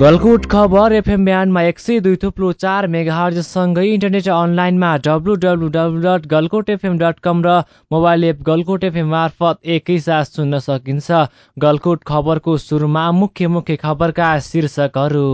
गलकुट खबर एफएम ब्यान्डमा एक सय दुई थुप्लो चार मेगाहरसँगै इन्टरनेट अनलाइनमा W W W dot Galkot FM dot com र मोबाइल एप गलकोट एफएम मार्फत एकैसाथ सुन्न सकिन्छ। गलकोट खबरको सुरुमा मुख्य मुख्य खबरका शीर्षकहरू।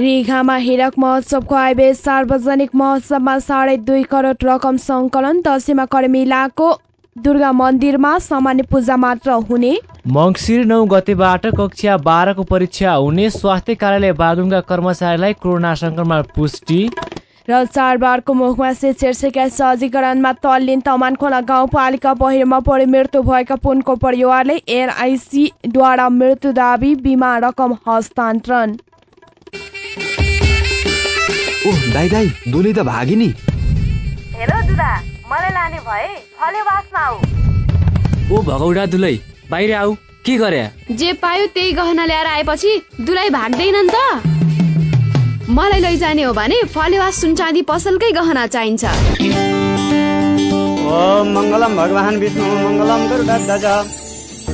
रेघामा हिरक महोत्सवको आइबेस सार्वजनिक महोत्सवमा साढे दुई करोड रकम सङ्कलन दसैँमा कर्मिलाको दुर्गा मन्दिरमा सामान्य पूजा मात्र हुने। मङ्सिर नौ गतेबाट कक्षा बाह्रको परीक्षा हुने। स्वास्थ्य कार्यालय बागलुङका कर्मचारीलाई कोरोना सङ्क्रमण पुष्टि। र चाडबाडको मुखमा शिक्षिका सहजीकरणमा तल्लिन तमानखोला गाउँपालिका पहिरोमा परि मृत्यु भएका पुनको परिवारले एनआइसीद्वारा मृत्यु दावी बिमा रकम हस्तान्तरण। ओह दाइ दाइ दुली त भागी नि हेलो दुदा। मलाई लाने भए? फलेवासमा आऊ ओ भगौडा दुलै बाहिर आऊ के गरे? जे पायो त्यही गहना ल्याएर आएपछि दुलाई भाग्दैनन् त। मलाई लैजाने हो भने फलेवा सुनचाँदी पसलकै गहना चाहिन्छ। ओम मङ्गलम भगवान् विष्णु मङ्गलम गरुडध्वज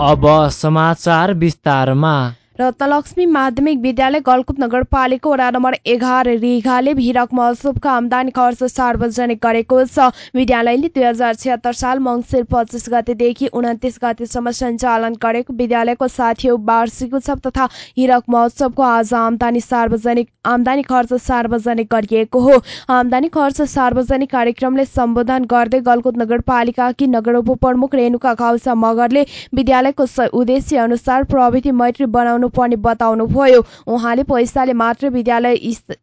अब समाचार विस्तारमा। रत्नलक्ष्मी माध्यमिक विद्यालय गलकुट नगरपालिका वडा नम्बर एघार रिघाले हिरक महोत्सवको आमदानी खर्च सार्वजनिक गरेको छ। विद्यालयले दुई हजार छिहत्तर साल मङ्सिर पच्चिस गतेदेखि उन्तिस गतेसम्म सञ्चालन गरेको विद्यालयको साठी वार्षिक उत्सव तथा हिरक महोत्सवको आज आमदानी सार्वजनिक आमदानी खर्च सार्वजनिक गरिएको हो। आमदानी खर्च सार्वजनिक कार्यक्रमले सम्बोधन गर्दै गलकुट नगरपालिकाकी नगर उपप्रमुख रेणुका खाउसा मगरले विद्यालयको उद्देश्य अनुसार प्रविधि मैत्री बनाउनु पर्ने बताउनुभयो। उहाँले पैसाले मात्र विद्यालय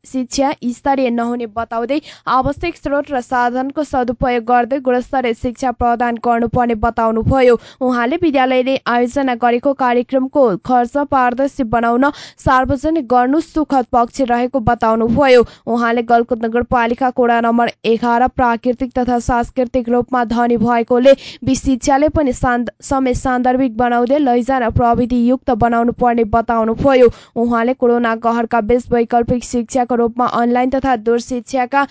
शिक्षा स्तरीय नहुने बताउँदै आवश्यक स्रोत र साधनको सदुपयोग गर्दै गुणस्तरीय शिक्षा प्रदान गर्नुपर्ने बताउनुभयो। उहाँले विद्यालयले आयोजना गरेको कार्यक्रमको खर्च पारदर्शी बनाउन सार्वजनिक गर्नु सुखद पक्ष रहेको बताउनुभयो। उहाँले गलकुट नगरपालिका कोडा नम्बर एघार प्राकृतिक तथा सांस्कृतिक रूपमा धनी भएकोले शिक्षाले पनि समय सान्दर्भिक बनाउँदै लैजान प्रविधि युक्त बनाउनु पर्ने बताउनुभयो उहाँले कोरोना कहरका बीच वैकल्पिक शिक्षाको रूपमा अनलाइन तथा दूर शिक्षाका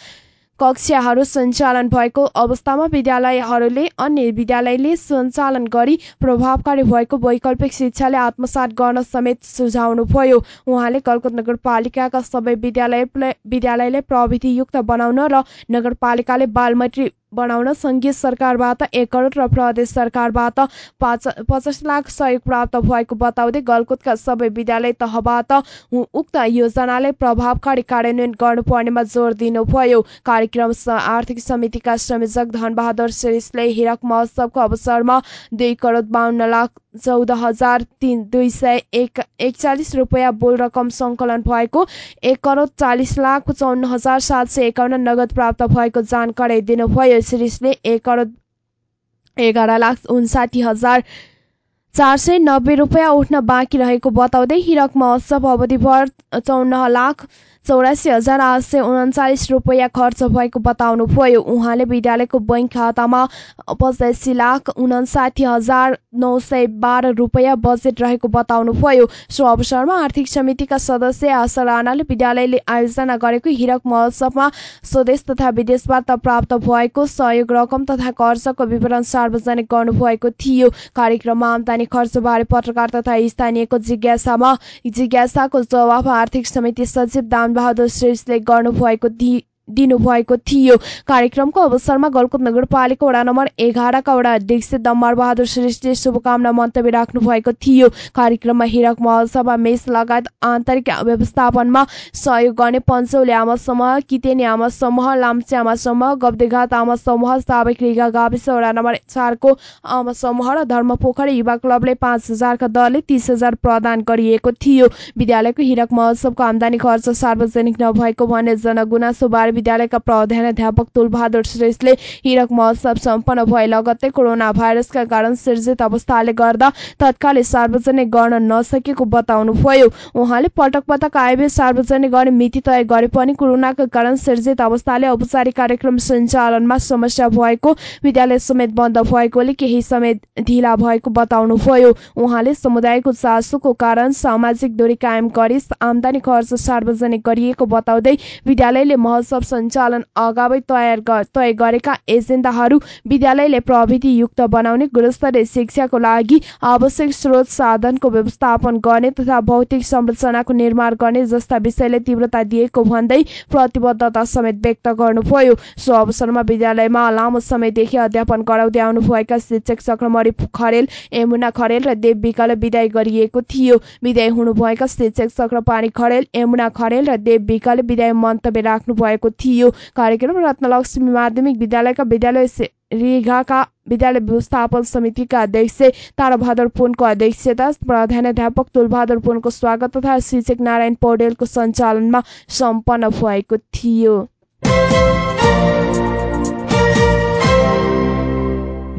कक्षाहरू सञ्चालन भएको अवस्थामा विद्यालयहरूले अन्य विद्यालयले सञ्चालन गरी प्रभावकारी भएको वैकल्पिक शिक्षाले आत्मसात गर्न समेत सुझाउनुभयो उहाँले कलकत्ता नगरपालिकाका सबै विद्यालय विद्यालयलाई प्रविधियुक्त बनाउन र नगरपालिकाले बालमैत्री बनाउन सङ्घीय सरकारबाट एक करोड र प्रदेश सरकारबाट पाँच पचास लाख सहयोग प्राप्त भएको बताउँदै गलकुटका सबै विद्यालय तहबाट उक्त योजनालाई प्रभावकारी कार्यान्वयन गर्नुपर्नेमा जोड दिनुभयो। कार्यक्रम आर्थिक समितिका संयोजक धनबहादुर श्रेष्ठले हिरक महोत्सवको अवसरमा दुई करोड बाहन्न लाख चौध हजार तिन दुई सय एक एकचालिस रुपियाँ बोल रकम सङ्कलन भएको एक करोड चालिस लाख चौन्न हजार सात सय एकाउन्न नगद प्राप्त भएको जानकारी दिनुभयो। सिरिसले एक करोड एघार लाख उन्साठी हजार चार सय नब्बे रुपियाँ उठ्न बाँकी रहेको बताउँदै हिरक महोत्सव अवधिभर चौन्न लाख चौरासी हजार आठ सय उन्चालिस रुपियाँ खर्च भएको बताउनुभयो। उहाँले विद्यालयको बैङ्क खातामा पचासी लाख उनासाठी हजार नौ सय बाह्र रुपियाँ बजेट रहेको बताउनुभयो। सो अवसरमा आर्थिक समितिका सदस्य आशा राणाले विद्यालयले आयोजना गरेको हिरक महोत्सवमा स्वदेश तथा विदेशबाट प्राप्त भएको सहयोग रकम तथा खर्चको विवरण सार्वजनिक गर्नुभएको थियो। कार्यक्रममा आमदानी खर्चबारे पत्रकार तथा स्थानीयको जिज्ञासामा जिज्ञासाको जवाब आर्थिक समिति सचिव दानबहादुर श्रेष्ठले गर्नुभएको दिनुभएको थियो। कार्यक्रमको अवसरमा गलकुट नगरपालिका वडा नम्बर एघारका वडा अध्यक्ष दम्बार बहादुर श्रेष्ठले शुभकामना मन्तव्य राख्नु भएको थियो। कार्यक्रममा हिरक महोत्सवमा मेष लगायत आन्तरिक व्यवस्थापनमा सहयोग गर्ने पञ्चौले आमा समूह कितेनी आमा समूह लाम्चे आमा समूह गब्देघाट आमा समूह साबिक रिगा गाविस वडा नम्बर चारको आमा समूह र धर्मपोखरी युवा क्लबले पाँच हजारका दरले तिस हजार प्रदान गरिएको थियो। विद्यालयको हिरक महोत्सवको आमदानी खर्च सार्वजनिक नभएको भने जनगुनासो बारे विद्यालयका प्रधानाध्यापक तुलबहादुर श्रेष्ठले हिरक महोत्सव सम्पन्न भए लगत्तै कोरोना भाइरसका कारण सिर्जित अवस्थाले गर्दा तत्कालै सार्वजनिक गर्न नसकेको बताउनुभयो। उहाँले पटक पटक आइबे सार्वजनिक गर्ने मिति तय गरे पनि कोरोनाका कारण सिर्जित अवस्थाले औपचारिक कार्यक्रम सञ्चालनमा समस्या भएको विद्यालय समेत बन्द भएकोले केही समय ढिला भएको बताउनुभयो। उहाँले समुदायको चासोको कारण सामाजिक दूरी कायम गरी आमदानी खर्च सार्वजनिक गरिएको बताउँदै विद्यालयले महोत्सव सञ्चालन अगावै तयार तय गरेका एजेन्डाहरू विद्यालयले प्रविधियुक्त बनाउने गुणस्तरीय शिक्षाको लागि आवश्यक स्रोत साधनको व्यवस्थापन गर्ने तथा भौतिक संरचनाको निर्माण गर्ने जस्ता विषयले तीव्रता दिएको भन्दै प्रतिबद्धता समेत व्यक्त गर्नुभयो। सो अवसरमा विद्यालयमा लामो समयदेखि अध्यापन गराउँदै आउनुभएका शिक्षक चक्रमरी खरेल यमुना खरेल र देव विकले विदाय गरिएको थियो। विदाय हुनुभएका शिक्षक चक्रपाणी खरेल यमुना खरेल र देव विकले विदाय मन्तव्य राख्नु भएको थियो। कार्यक्रम रत्नलक्ष्मी माध्यमिक विद्यालयका विद्यालय रिघाका विद्यालय व्यवस्थापन समितिका अध्यक्ष ताराबहादुर पुनको अध्यक्षता प्रधानाध्यापक तुलबहादुर पुनको स्वागत तथा शिक्षक नारायण पौडेलको सञ्चालनमा सम्पन्न भएको थियो।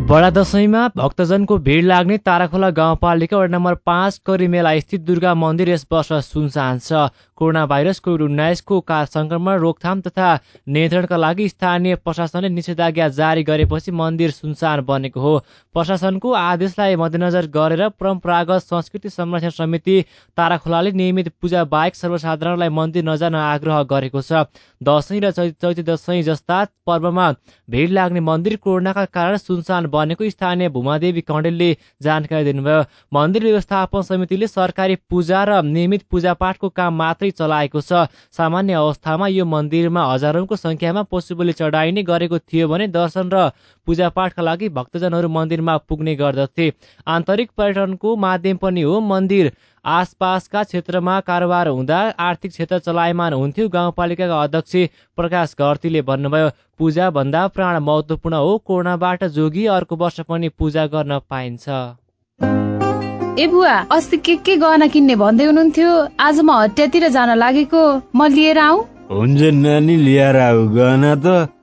बडा दशैंमा भक्तजनको भिड लाग्ने ताराखोला गाउँपालिका वडा नम्बर पाँच करिमेला स्थित दुर्गा मन्दिर यस वर्ष सुनसान छ। कोरोना भाइरस कोभिड उन्नाइसको संक्रमण रोकथाम तथा नियन्त्रणका लागि स्थानीय प्रशासनले निषेधाज्ञा जारी गरेपछि मन्दिर सुनसान बनेको हो। प्रशासनको आदेशलाई मध्यनजर गरेर परम्परागत संस्कृति संरक्षण समिति ताराखोलाले नियमित पूजा बाहेक सर्वसाधारणलाई मन्दिर नजान आग्रह गरेको छ। दसैँ र चैती दसैँ जस्ता पर्वमा भिड लाग्ने मन्दिर कोरोनाका कारण सुनसान बनेको स्थानीय भूमादेवी कण्डेलले जानकारी दिनुभयो। मन्दिर व्यवस्थापन समितिले सरकारी पूजा र नियमित पूजापाठको काम मात्रै चलाएको छ। सामान्य अवस्थामा यो मन्दिरमा हजारौंको संख्यामा पशुबली चढाइने गरेको थियो भने दर्शन र पूजापाठका लागि भक्तजनहरू मन्दिरमा पुग्ने गर्दथे। आन्तरिक पर्यटनको माध्यम पनि हो मन्दिर। आसपासका क्षेत्रमा कारोबार हुँदा आर्थिक क्षेत्र चलायमान हुन्थ्यो गाउँपालिकाका अध्यक्ष प्रकाश घरतीले भन्नुभयो पूजा भन्दा प्राण महत्वपूर्ण हो कोरोनाबाट जोगी अर्को वर्ष पनि पूजा गर्न पाइन्छ। ए बुवा अस्ति के के गहना किन्ने भन्दै हुनुहुन्थ्यो? आज म हटियातिर जान लागेको म लिएर आऊ हुन्छ नानी लिएर आऊ। गहना त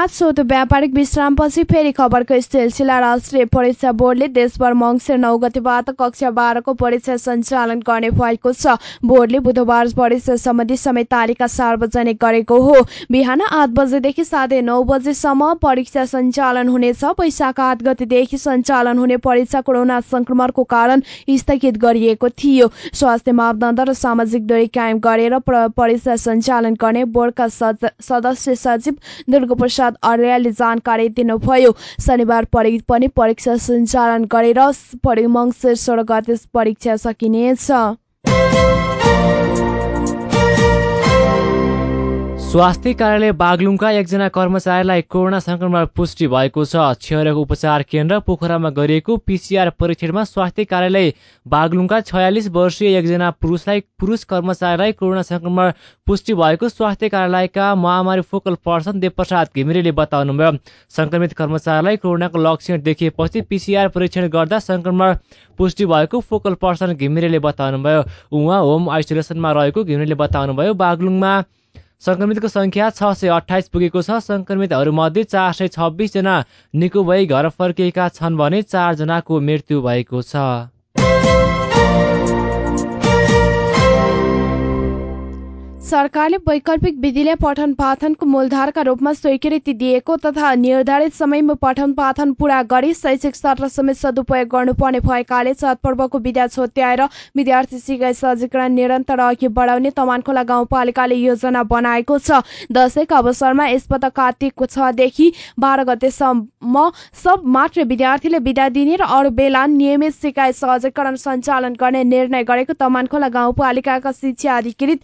खबरमा छोटो व्यापारिक विश्रामपछि फेरि खबरको सिलसिला राष्ट्रिय परीक्षा बोर्डले देशभर मङ्सिर नौ गतिबाट कक्षा बाह्रको परीक्षा सञ्चालन गर्ने भएको छ। बोर्डले बुधबार परीक्षा सम्बन्धी समय तालिका सार्वजनिक गरेको हो। बिहान आठ बजेदेखि साढे नौ बजेसम्म परीक्षा सञ्चालन हुनेछ। वैशाख आठ गतिदेखि सञ्चालन हुने परीक्षा कोरोना संक्रमणको कारण स्थगित गरिएको थियो। स्वास्थ्य मापदण्ड र सामाजिक दूरी कायम गरेर परीक्षा सञ्चालन गर्ने बोर्डका सदस्य सचिव दुर्गा प्रसाद अर्यालले जानकारी दिनुभयो। शनिबार पनि परीक्षा सञ्चालन गरेर मङ्सिर सोह्र गते परीक्षा सकिनेछ। स्वास्थ्य कार्यालय बागलुङका एकजना कर्मचारीलाई कोरोना संक्रमण पुष्टि भएको छ। क्षयरोग उपचार केन्द्र पोखरामा गरिएको पिसिआर परीक्षणमा स्वास्थ्य कार्यालय बागलुङका छयालिस वर्षीय एकजना पुरुषलाई पुरुष कर्मचारीलाई कोरोना संक्रमण पुष्टि भएको स्वास्थ्य कार्यालयका महामारी फोकल पर्सन देवप्रसाद घिमिरेले बताउनुभयो। संक्रमित कर्मचारीलाई कोरोनाको लक्षण देखिएपछि पिसिआर परीक्षण गर्दा संक्रमण पुष्टि भएको फोकल पर्सन घिमिरेले बताउनुभयो। उहाँ होम आइसोलेसनमा रहेको घिमिरेले बताउनुभयो। बागलुङमा सङ्क्रमितको सङ्ख्या छ सय अठाइस पुगेको छ। सङ्क्रमितहरूमध्ये चार सय छब्बिसजना निको भई घर फर्किएका छन् भने चारजनाको मृत्यु भएको छ। सरकारले वैकल्पिक विधिले पठन पाठनको मूलधारका रूपमा स्वीकृति दिएको तथा निर्धारित समयमा पठन पाठन पूरा गरी शैक्षिक सत्र समेत सदुपयोग गर्नुपर्ने भएकाले चाडपर्वको विद्या छोट्याएर विद्यार्थी सिकाइ सहजीकरण निरन्तर अघि बढाउने तमानखोला गाउँपालिकाले योजना बनाएको छ। दशैंको अवसरमा यसपटक कार्तिक छदेखि बाह्र गतेसम्म सब मात्र विद्यार्थीले विदा दिने र अरू बेला नियमित सिकाइ सहजीकरण सञ्चालन गर्ने निर्णय गरेको तमानखोला गाउँपालिकाका शिक्षा अधिकृत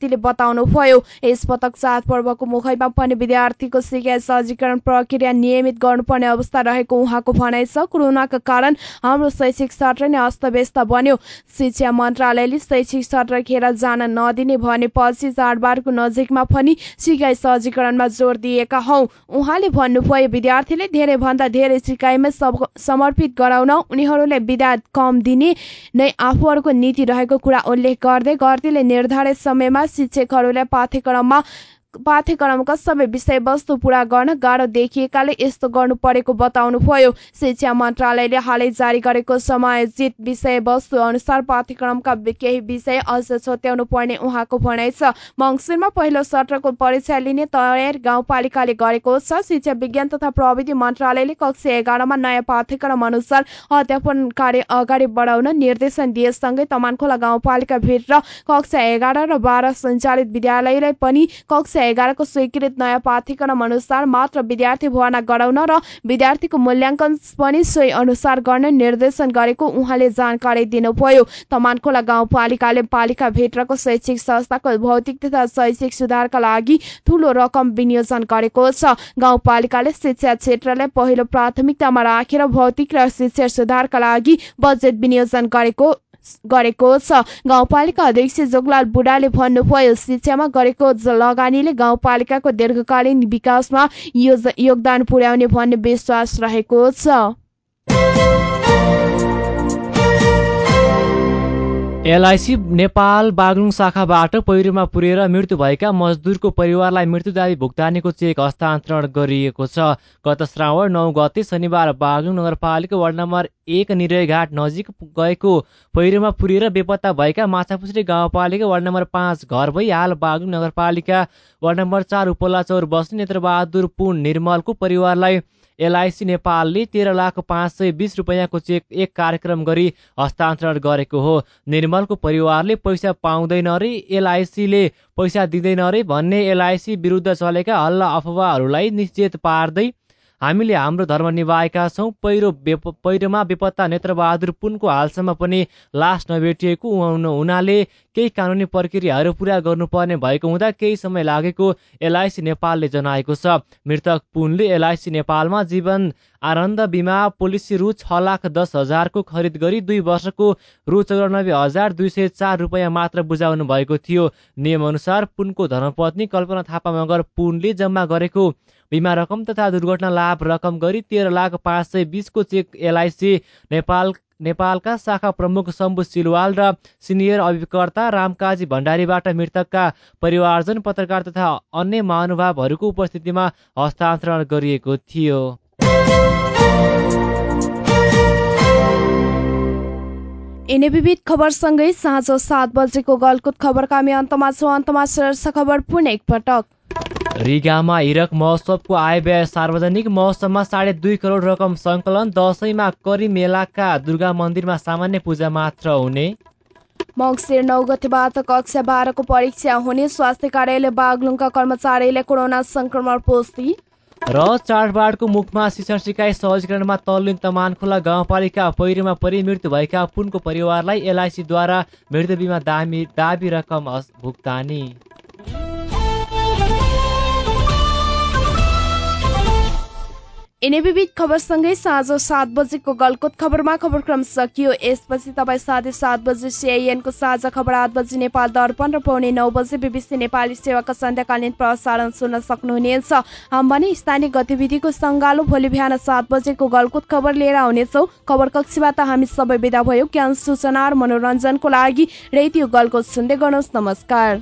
पुरान घरतीले बताउनुभयो यसपटक चाडपर्वको मुखैमा पनि विद्यार्थीको सिकाइ सहजीकरण प्रक्रिया नियमित गर्नुपर्ने अवस्था रहेको उहाँको भनाइ छ। कोरोनाका कारण हाम्रो शैक्षिक सत्र नै अस्तव्यस्त बन्यो। शिक्षा मन्त्रालयले शैक्षिक सत्र खेर जान नदिने भनेपछि चाडबाडको नजिकमा पनि सिकाइ सहजीकरणमा जोड दिएका हौ। उहाँले भन्नुभयो विद्यार्थीले धेरै भन्दा धेरै सिकाइमा समर्पित गराउन उनीहरूलाई विदा कम दिने नै आफूहरूको नीति रहेको कुरा उल्लेख गर्दै गर्तीले निर्धारित समयमा शिक्षकहरूलाई पाठ्यक्रममा पाठ्यक्रमका सबै विषयवस्तु पूरा गर्न गाह्रो देखिएकाले यस्तो गर्नु परेको बताउनुभयो। शिक्षा मन्त्रालयले हालै जारी गरेको समायोजित विषयवस्तु अनुसार पाठ्यक्रमका केही विषय अझ छोट्याउनु पर्ने उहाँको भनाइ छ। मङ्सिरमा पहिलो सत्रको परीक्षा लिने तयार गाउँपालिकाले गरेको छ। शिक्षा विज्ञान तथा प्रविधि मन्त्रालयले कक्षा एघारमा नयाँ पाठ्यक्रम अनुसार अध्यापन कार्य अगाडि बढाउन निर्देशन दिएसँगै तमानखोला गाउँपालिका भित्र कक्षा एघार र बाह्र सञ्चालित विद्यालयलाई पनि कक्षा एघारको स्वीकृत नयाँ पाठ्यक्रम अनुसार मात्र विद्यार्थी भर्ना गराउन र विद्यार्थीको मूल्याङ्कन पनि सोही अनुसार गर्न निर्देशन गरेको उहाँले जानकारी दिनुभयो। तमानखोला गाउँपालिकाले पालिका भित्रको शैक्षिक संस्थाको भौतिक तथा शैक्षिक सुधारका लागि ठूलो रकम विनियोजन गरेको छ। गाउँपालिकाले शिक्षा क्षेत्रलाई पहिलो प्राथमिकतामा राखेर भौतिक र शिक्षा सुधारका लागि बजेट विनियोजन गरेको गरेको छ। गाउँपालिका अध्यक्ष जोगलाल बुढाले भन्नुभयो शिक्षामा गरेको लगानीले गाउँपालिकाको दीर्घकालीन विकासमा योगदान पुर्याउने भन्ने विश्वास रहेको छ। एलआइसी नेपाल बागलुङ शाखाबाट पहिरोमा पुरेर मृत्यु भएका मजदुरको परिवारलाई मृत्युदायी भुक्तानीको चेक हस्तान्तरण गरिएको छ। गत श्रावण नौ गते शनिबार बागलुङ नगरपालिका वार्ड नम्बर एक निरयघाट नजिक गएको पहिरोमा पुरेर बेपत्ता भएका माछापुछ्री गाउँपालिका वार्ड नम्बर पाँच घर भई हाल बागलुङ नगरपालिका वार्ड नम्बर चार उपल्ला चौर बस्ने नेत्रबहादुर पुन निर्मलको परिवारलाई एलआइसी नेपालले तेह्र लाख पाँच सय बिस रुपियाँको चेक एक कार्यक्रम गरी हस्तान्तरण गरेको हो। निर्मलको परिवारले पैसा पाउँदैन रे एलआइसीले पैसा दिँदैन रे भन्ने एलआइसी विरुद्ध चलेका हल्ला अफवाहहरूलाई निश्चित पार्दै हामीले हाम्रो धर्म निभाएका छौँ। पहिरो बेप पहिरोमा बेपत्ता नेत्रबहादुर पुनको हालसम्म पनि लास नभेटिएको हुनाले केही कानुनी प्रक्रियाहरू पुरा गर्नुपर्ने भएको हुँदा केही समय लागेको एलआइसी नेपालले जनाएको छ। मृतक पुनले एलआइसी नेपालमा जीवन आनन्द बिमा पोलिसी रु छ लाख दस हजारको खरिद गरी दुई वर्षको रु चौरानब्बे हजार दुई सय चार रुपियाँ मात्र बुझाउनु भएको थियो। नियमअनुसार पुनको धर्मपत्नी कल्पना थापा मगर पुनले जम्मा गरेको बिमा रकम तथा दुर्घटना लाभ रकम गरी तेह्र लाख पाँच सय बिसको चेक एलआइसी नेपाल नेपालका शाखा प्रमुख शम्भु सिलवाल र सिनियर अभिकर्ता रामकाजी भण्डारीबाट मृतकका परिवारजन पत्रकार तथा अन्य महानुभावहरूको उपस्थितिमा हस्तान्तरण गरिएको थियो। यिनै विविध खबरसँगै साँझ सात बजेको गलकुत खबरका हामी अन्तमा छौँ। अन्तमा शीर्ष खबर पुनः एकपटक। रिगामा हिरक महोत्सवको आय व्यय सार्वजनिक महोत्सवमा साढे दुई करोड रकम सङ्कलन दसैँमा करी मेलाका दुर्गा मन्दिरमा सामान्य पूजा मात्र हुने। मङ्सिर नौ गतेबाट कक्षा बाह्रको परीक्षा हुने स्वास्थ्य कार्यालय बागलुङका कर्मचारीले कोरोना सङ्क्रमण पुष्टि। र चाडबाडको मुखमा शिक्षण सिकाइ सहजीकरणमा तल्लिन तमानखोला गाउँपालिका पहिरोमा परि मृत्यु भएका पुनको परिवारलाई एलआइसीद्वारा मृत्यु बिमा दामी दाबी रकम भुक्तानी। विविध खबरसँगै साँझ सात बजेको गलकोत खबरमा खबरक्रम सकियो। यसपछि तपाईँ साढे सात बजे सिआइएनको साझा खबर आठ बजे नेपाल दर्पण र पौने नौ बजे बिबिसी नेपाली सेवाको सन्ध्याकालीन प्रसारण सुन्न सक्नुहुनेछ। हामी स्थानीय गतिविधिको सङ्गालो भोलि बिहान सात बजेको गलकुत खबर लिएर आउनेछौँ। खबर कक्षीबाट हामी सबै विदा भयो। ज्ञान सूचना र मनोरञ्जनको लागि रेडियो गलकुत सुन्दै गर्नुहोस्। नमस्कार।